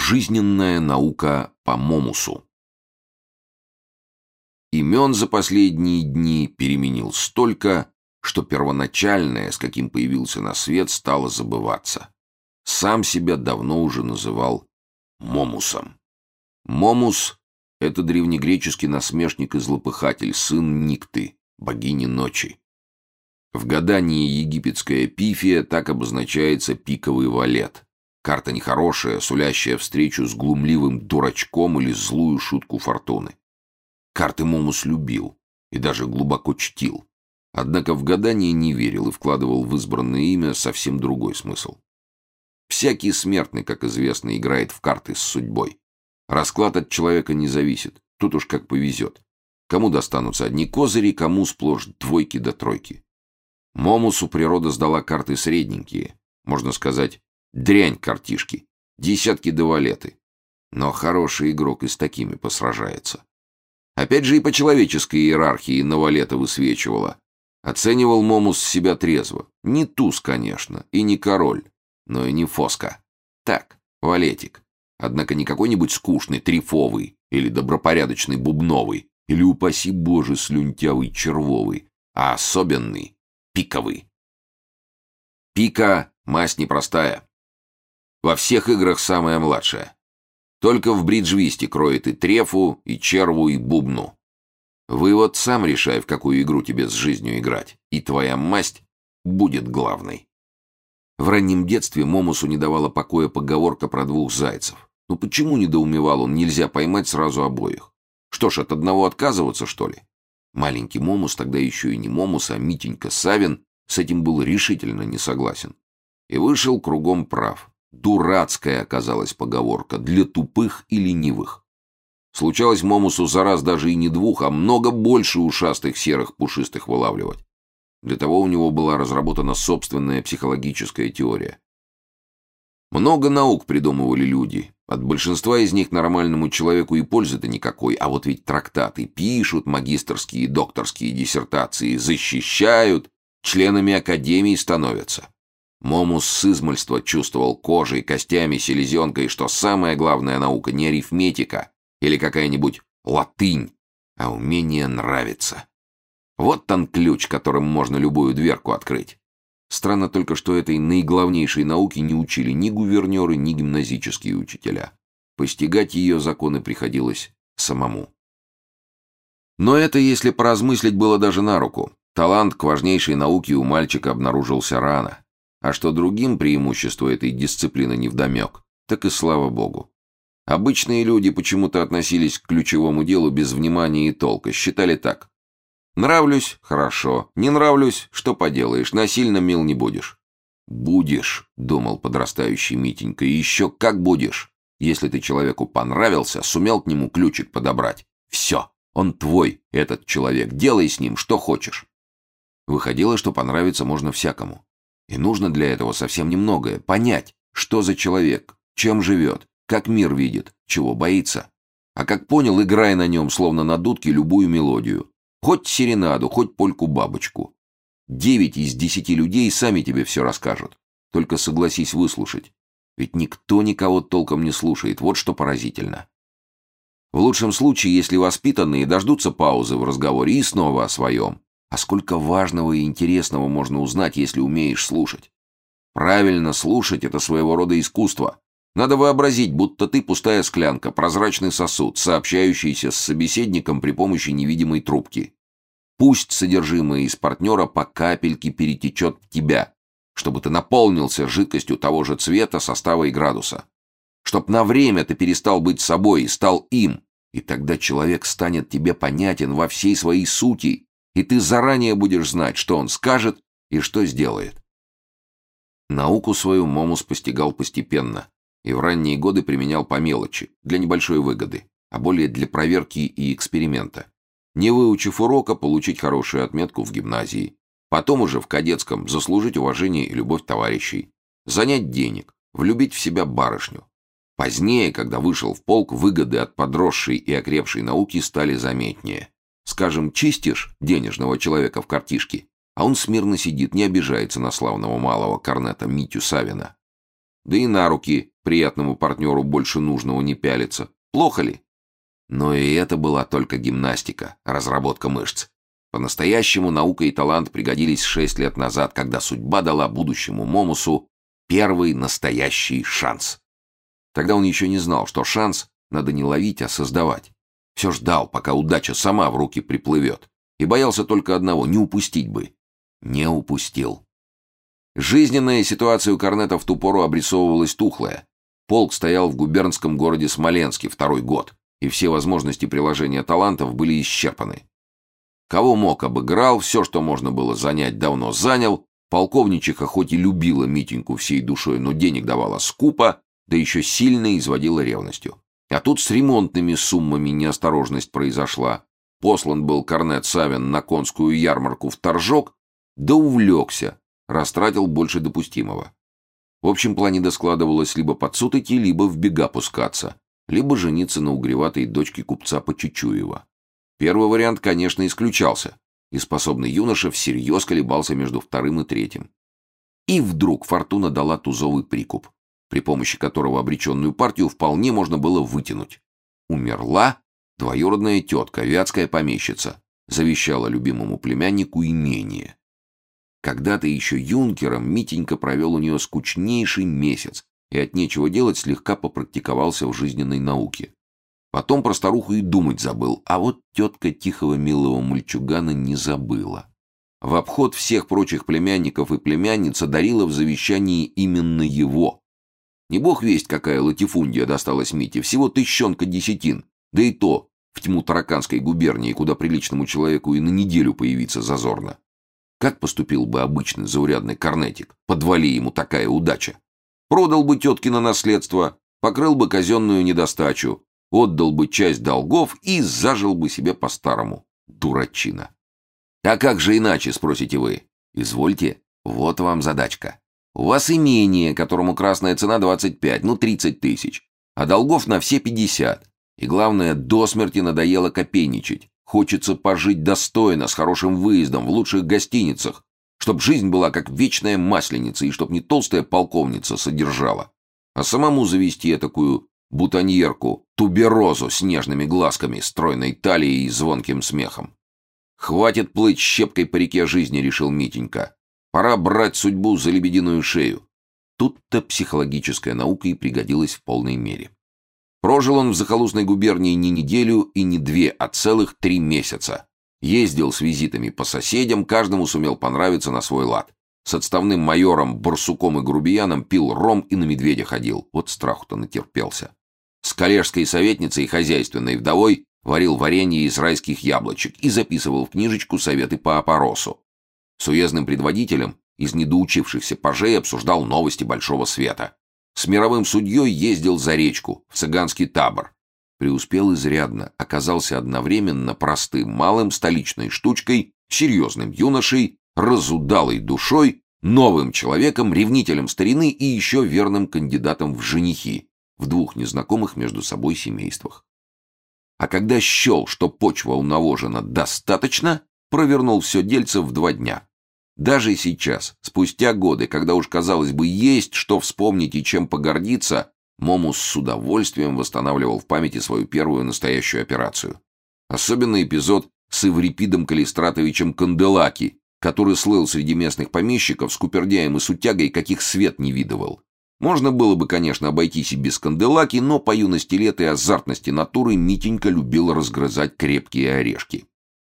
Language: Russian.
Жизненная наука по Момусу. Имен за последние дни переменил столько, что первоначальное, с каким появился на свет, стало забываться. Сам себя давно уже называл Момусом. Момус — это древнегреческий насмешник и злопыхатель, сын Никты, богини ночи. В гадании египетская пифия так обозначается пиковый валет — Карта нехорошая, сулящая встречу с глумливым дурачком или злую шутку фортуны. Карты Момус любил и даже глубоко чтил. Однако в гадание не верил и вкладывал в избранное имя совсем другой смысл. Всякий смертный, как известно, играет в карты с судьбой. Расклад от человека не зависит, тут уж как повезет. Кому достанутся одни козыри, кому сплошь двойки до тройки. Момусу природа сдала карты средненькие, можно сказать, Дрянь картишки. Десятки довалеты. Но хороший игрок и с такими посражается. Опять же и по человеческой иерархии Навалета высвечивала. Оценивал Момус себя трезво. Не туз, конечно, и не король, но и не фоска. Так, валетик. Однако не какой-нибудь скучный, трифовый, или добропорядочный бубновый, или, упаси боже, слюнтявый червовый, а особенный, пиковый. Пика — масть непростая. Во всех играх самая младшая. Только в бриджвисте кроет и трефу, и черву, и бубну. Вывод сам решай, в какую игру тебе с жизнью играть, и твоя масть будет главной. В раннем детстве Момусу не давала покоя поговорка про двух зайцев. Ну почему, недоумевал он, нельзя поймать сразу обоих? Что ж, от одного отказываться, что ли? Маленький Момус, тогда еще и не Момус, а Митенька Савин, с этим был решительно не согласен. И вышел кругом прав. Дурацкая оказалась поговорка для тупых и ленивых. Случалось Момусу за раз даже и не двух, а много больше ушастых серых пушистых вылавливать. Для того у него была разработана собственная психологическая теория. Много наук придумывали люди. От большинства из них нормальному человеку и пользы-то никакой, а вот ведь трактаты пишут, магистрские и докторские диссертации защищают, членами академии становятся. Момус с измольства чувствовал кожей, костями, селезенкой, что самая главная наука не арифметика или какая-нибудь латынь, а умение нравиться. Вот он ключ, которым можно любую дверку открыть. Странно только, что этой наиглавнейшей науки не учили ни гувернеры, ни гимназические учителя. Постигать ее законы приходилось самому. Но это, если поразмыслить, было даже на руку. Талант к важнейшей науке у мальчика обнаружился рано. А что другим преимущество этой дисциплины невдомек, так и слава богу. Обычные люди почему-то относились к ключевому делу без внимания и толка, считали так. Нравлюсь – хорошо, не нравлюсь – что поделаешь, насильно мил не будешь. «Будешь», — думал подрастающий Митенька, — «и еще как будешь. Если ты человеку понравился, сумел к нему ключик подобрать. Все, он твой, этот человек, делай с ним что хочешь». Выходило, что понравиться можно всякому. И нужно для этого совсем немногое. Понять, что за человек, чем живет, как мир видит, чего боится. А как понял, играй на нем, словно на дудке, любую мелодию. Хоть серенаду, хоть польку-бабочку. Девять из десяти людей сами тебе все расскажут. Только согласись выслушать. Ведь никто никого толком не слушает, вот что поразительно. В лучшем случае, если воспитанные дождутся паузы в разговоре и снова о своем. А сколько важного и интересного можно узнать, если умеешь слушать. Правильно слушать — это своего рода искусство. Надо вообразить, будто ты пустая склянка, прозрачный сосуд, сообщающийся с собеседником при помощи невидимой трубки. Пусть содержимое из партнера по капельке перетечет в тебя, чтобы ты наполнился жидкостью того же цвета, состава и градуса. Чтоб на время ты перестал быть собой и стал им, и тогда человек станет тебе понятен во всей своей сути, и ты заранее будешь знать, что он скажет и что сделает. Науку свою Момус постигал постепенно и в ранние годы применял по мелочи, для небольшой выгоды, а более для проверки и эксперимента. Не выучив урока, получить хорошую отметку в гимназии, потом уже в кадетском заслужить уважение и любовь товарищей, занять денег, влюбить в себя барышню. Позднее, когда вышел в полк, выгоды от подросшей и окрепшей науки стали заметнее. Скажем, чистишь денежного человека в картишке, а он смирно сидит, не обижается на славного малого корнета Митю Савина. Да и на руки приятному партнеру больше нужного не пялиться. Плохо ли? Но и это была только гимнастика, разработка мышц. По-настоящему наука и талант пригодились шесть лет назад, когда судьба дала будущему Момусу первый настоящий шанс. Тогда он еще не знал, что шанс надо не ловить, а создавать. Все ждал, пока удача сама в руки приплывет. И боялся только одного — не упустить бы. Не упустил. Жизненная ситуация у Корнета в ту пору обрисовывалась тухлая. Полк стоял в губернском городе Смоленске второй год, и все возможности приложения талантов были исчерпаны. Кого мог, обыграл, все, что можно было занять, давно занял. Полковничиха хоть и любила Митеньку всей душой, но денег давала скупо, да еще сильно изводила ревностью. А тут с ремонтными суммами неосторожность произошла. Послан был Корнет Савин на конскую ярмарку в Торжок, да увлекся, растратил больше допустимого. В общем плане доскладывалось либо под суд идти, либо в бега пускаться, либо жениться на угреватой дочке купца Почечуева. Первый вариант, конечно, исключался, и способный юноша всерьез колебался между вторым и третьим. И вдруг фортуна дала тузовый прикуп, при помощи которого обреченную партию вполне можно было вытянуть. Умерла двоюродная тетка, вятская помещица, завещала любимому племяннику имение. Когда-то еще юнкером Митенька провел у нее скучнейший месяц и от нечего делать слегка попрактиковался в жизненной науке. Потом про старуху и думать забыл, а вот тетка тихого милого мальчугана не забыла. В обход всех прочих племянников и племянниц дарила в завещании именно его. Не бог весть, какая латифундия досталась Мите, всего тыщенка десятин, да и то в тьму Тараканской губернии, куда приличному человеку и на неделю появиться зазорно. Как поступил бы обычный заурядный корнетик, подвали ему такая удача? Продал бы теткино наследство, покрыл бы казенную недостачу, отдал бы часть долгов и зажил бы себе по-старому. Дурачина. А как же иначе, спросите вы? Извольте, вот вам задачка. У вас имение, которому красная цена 25, ну 30 тысяч, а долгов на все 50. И главное, до смерти надоело копейничать. Хочется пожить достойно, с хорошим выездом, в лучших гостиницах, чтоб жизнь была как вечная масленица и чтоб не толстая полковница содержала, а самому завести такую бутоньерку, туберозу с нежными глазками, стройной талией и звонким смехом. «Хватит плыть щепкой по реке жизни», — решил Митенька. «Пора брать судьбу за лебединую шею». Тут-то психологическая наука и пригодилась в полной мере. Прожил он в захолустной губернии не неделю и не две, а целых три месяца. Ездил с визитами по соседям, каждому сумел понравиться на свой лад. С отставным майором, барсуком и грубияном пил ром и на медведя ходил. Вот страху-то натерпелся. С коллежской советницей и хозяйственной вдовой варил варенье из райских яблочек и записывал в книжечку советы по опоросу. С уездным предводителем из недоучившихся пажей обсуждал новости Большого Света. С мировым судьей ездил за речку, в цыганский табор. Преуспел изрядно, оказался одновременно простым малым столичной штучкой, серьезным юношей, разудалой душой, новым человеком, ревнителем старины и еще верным кандидатом в женихи в двух незнакомых между собой семействах. А когда счел, что почва у Навожина достаточно, провернул все дельце в два дня. Даже сейчас, спустя годы, когда уж, казалось бы, есть что вспомнить и чем погордиться, Момус с удовольствием восстанавливал в памяти свою первую настоящую операцию. Особенно эпизод с Эврипидом Калистратовичем Канделаки, который слыл среди местных помещиков с купердяем и сутягой, каких свет не видывал. Можно было бы, конечно, обойтись и без Канделаки, но по юности лет и азартности натуры Митенька любил разгрызать крепкие орешки.